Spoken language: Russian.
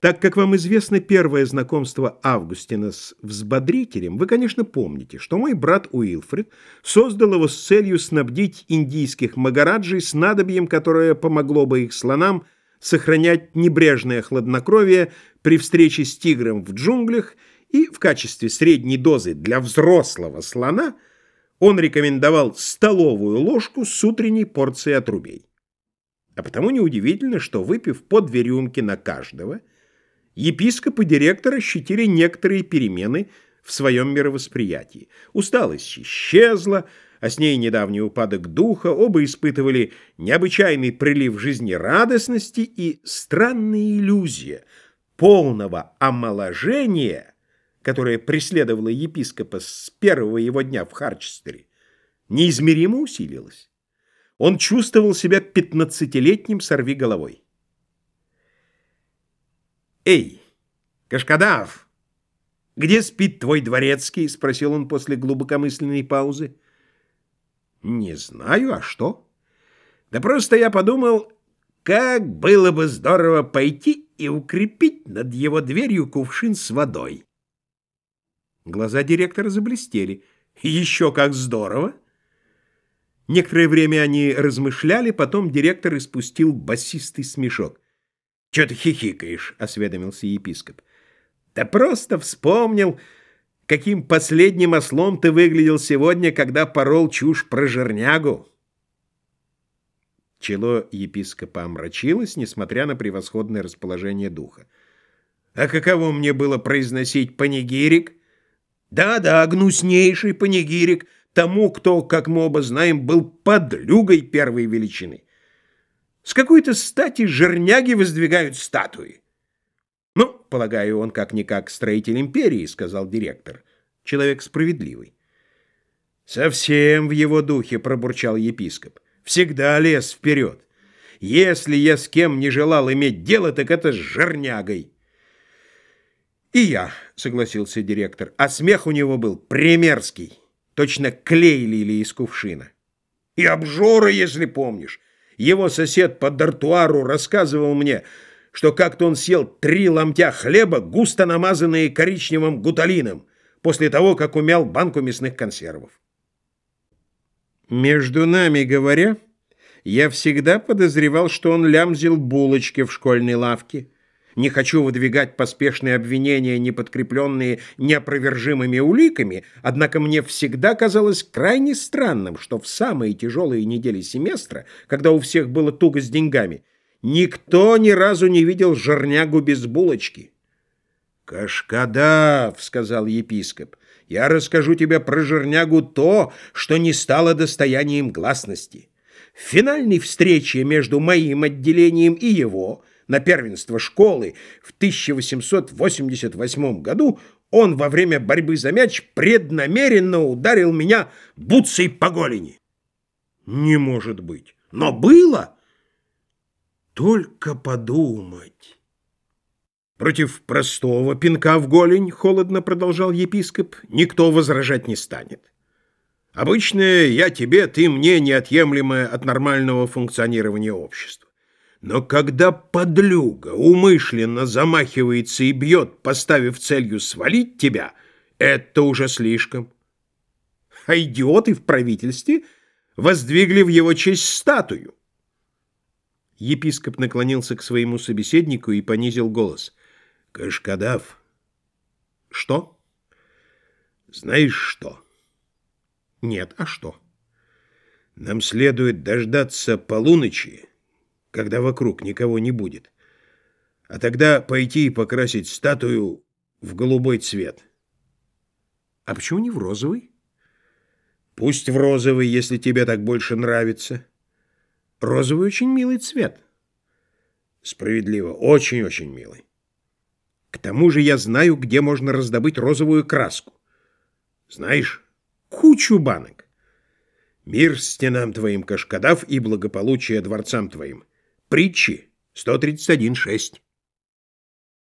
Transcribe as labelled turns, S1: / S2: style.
S1: Так как вам известно первое знакомство Августина с взбодрителем, вы, конечно, помните, что мой брат Уилфред создал его с целью снабдить индийских магараджей снадобьем, которое помогло бы их слонам сохранять небрежное хладнокровие при встрече с тигром в джунглях, и в качестве средней дозы для взрослого слона он рекомендовал столовую ложку с утренней порцией отрубей. А потому неудивительно, что, выпив по две рюмки на каждого, епископ и директор ощутили некоторые перемены в своем мировосприятии. Усталость исчезла, а с ней недавний упадок духа, оба испытывали необычайный прилив жизнерадостности и странная иллюзия полного омоложения, которая преследовала епископа с первого его дня в Харчестере, неизмеримо усилилась. Он чувствовал себя пятнадцатилетним сорвиголовой. «Эй, Кашкадав, где спит твой дворецкий?» — спросил он после глубокомысленной паузы. «Не знаю, а что?» «Да просто я подумал, как было бы здорово пойти и укрепить над его дверью кувшин с водой». Глаза директора заблестели. «Еще как здорово!» Некоторое время они размышляли, потом директор испустил басистый смешок. «Че ты хихикаешь?» — осведомился епископ. «Да просто вспомнил, каким последним ослом ты выглядел сегодня, когда порол чушь про жернягу». Чело епископа омрачилось, несмотря на превосходное расположение духа. «А каково мне было произносить панигирик?» «Да-да, гнуснейший панигирик!» тому, кто, как мы оба знаем, был подлюгой первой величины. С какой-то стати жерняги воздвигают статуи. Ну, полагаю, он как-никак строитель империи, сказал директор. Человек справедливый. Совсем в его духе, пробурчал епископ. Всегда лез вперед. Если я с кем не желал иметь дело, так это с жернягой. И я, согласился директор, а смех у него был примерский. Точно клей лили из кувшина. И обжора, если помнишь. Его сосед по дартуару рассказывал мне, что как-то он съел три ломтя хлеба, густо намазанные коричневым гуталином, после того, как умял банку мясных консервов. Между нами говоря, я всегда подозревал, что он лямзил булочки в школьной лавке. Не хочу выдвигать поспешные обвинения, не подкрепленные неопровержимыми уликами, однако мне всегда казалось крайне странным, что в самые тяжелые недели семестра, когда у всех было туго с деньгами, никто ни разу не видел жернягу без булочки. «Кашкадав», — сказал епископ, — «я расскажу тебе про жернягу то, что не стало достоянием гласности. В финальной встрече между моим отделением и его — на первенство школы в 1888 году, он во время борьбы за мяч преднамеренно ударил меня бутсой по голени. Не может быть. Но было. Только подумать. Против простого пинка в голень, холодно продолжал епископ, никто возражать не станет. Обычно я тебе, ты мне неотъемлемое от нормального функционирования общества. Но когда подлюга умышленно замахивается и бьет, поставив целью свалить тебя, это уже слишком. А идиоты в правительстве воздвигли в его честь статую. Епископ наклонился к своему собеседнику и понизил голос. «Кашкадав». «Что?» «Знаешь что?» «Нет, а что?» «Нам следует дождаться полуночи, когда вокруг никого не будет. А тогда пойти и покрасить статую в голубой цвет. А почему не в розовый? Пусть в розовый, если тебе так больше нравится. Розовый очень милый цвет. Справедливо, очень-очень милый. К тому же я знаю, где можно раздобыть розовую краску. Знаешь, кучу банок. Мир стенам твоим, Кашкадав, и благополучие дворцам твоим. Притчи 131.6.